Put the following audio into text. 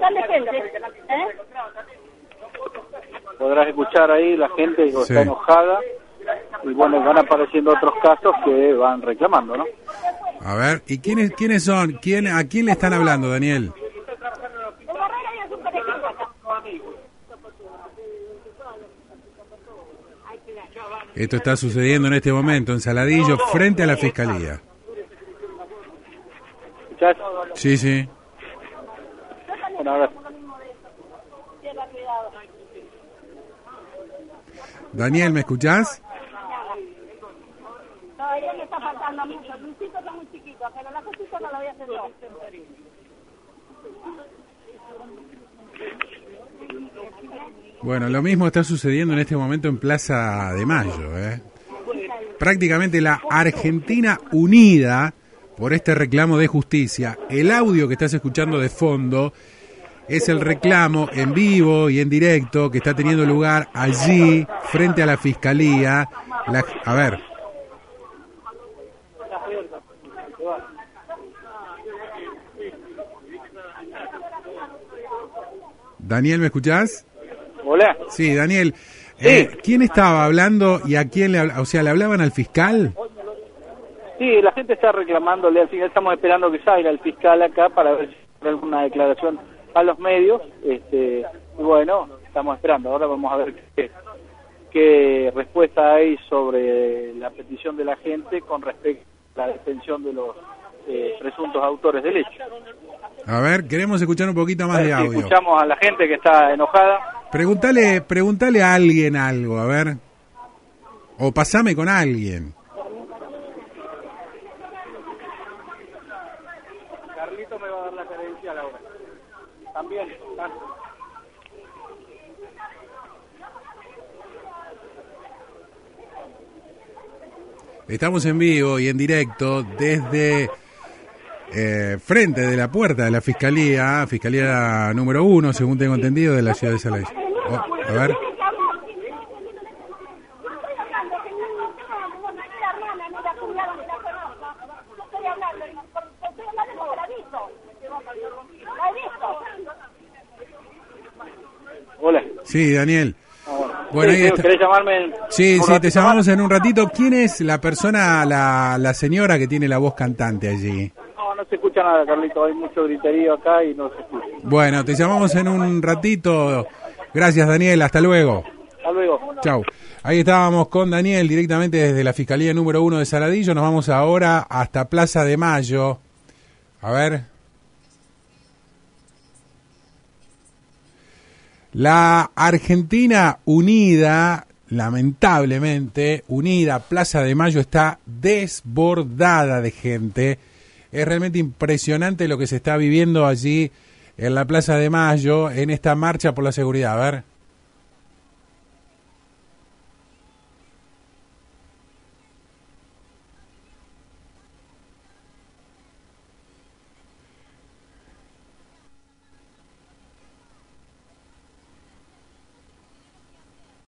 montón de gente. ¿eh? Podrás escuchar ahí la gente que Sí. está enojada y bueno, van apareciendo otros casos que van reclamando, ¿no? A ver, ¿y quiénes quiénes son? ¿Quién, ¿A quién le están hablando, Daniel? Esto está sucediendo en este momento en Saladillo, frente a la Fiscalía. Sí, sí. Daniel, ¿me escuchás? Todavía me está faltando mucho. Luisito está muy chiquito, pero la cosita no la voy a hacer yo. Bueno, lo mismo está sucediendo en este momento en Plaza de Mayo. ¿eh? Prácticamente la Argentina unida por este reclamo de justicia. El audio que estás escuchando de fondo es el reclamo en vivo y en directo que está teniendo lugar allí, frente a la Fiscalía. La- a ver. Daniel, ¿me escuchás? Hola. Sí, Daniel. eh, ¿Quién estaba hablando y a quién le habla- O sea, ¿le hablaban al fiscal? Sí, la gente está reclamándole, al final estamos esperando que salga el fiscal acá para ver si hay alguna declaración a los medios. Este, y bueno, estamos esperando. Ahora vamos a ver qué, qué respuesta hay sobre la petición de la gente con respecto a la detención de los eh, presuntos autores del hecho. A ver, queremos escuchar un poquito más A de ver si audio. escuchamos a la gente que está enojada. Pregúntale, pregúntale a alguien algo, a ver. O pasame con alguien. Carlito me va a dar la credencial ahora. También. Estamos en vivo y en directo desde eh, frente de la puerta de la Fiscalía, Fiscalía número uno, según tengo entendido, de la ciudad de Saladillo. Oh, a ver. Hola. Sí, Daniel. Bueno, Sí, ahí está. ¿Querés llamarme? Sí, sí, te llamamos más? en un ratito. ¿Quién es la persona, la, la señora que tiene la voz cantante allí? No, no se escucha nada, Carlito. Hay mucho griterío acá y no se escucha. Bueno, te llamamos en un ratito. Gracias, Daniel. Hasta luego. Hasta luego. Chau. Ahí estábamos con Daniel directamente desde la Fiscalía número uno de Saladillo. Nos vamos ahora hasta Plaza de Mayo. A ver. La Argentina unida, lamentablemente, unida, Plaza de Mayo está desbordada de gente. Es realmente impresionante lo que se está viviendo allí en la Plaza de Mayo, en esta marcha por la seguridad. A ver.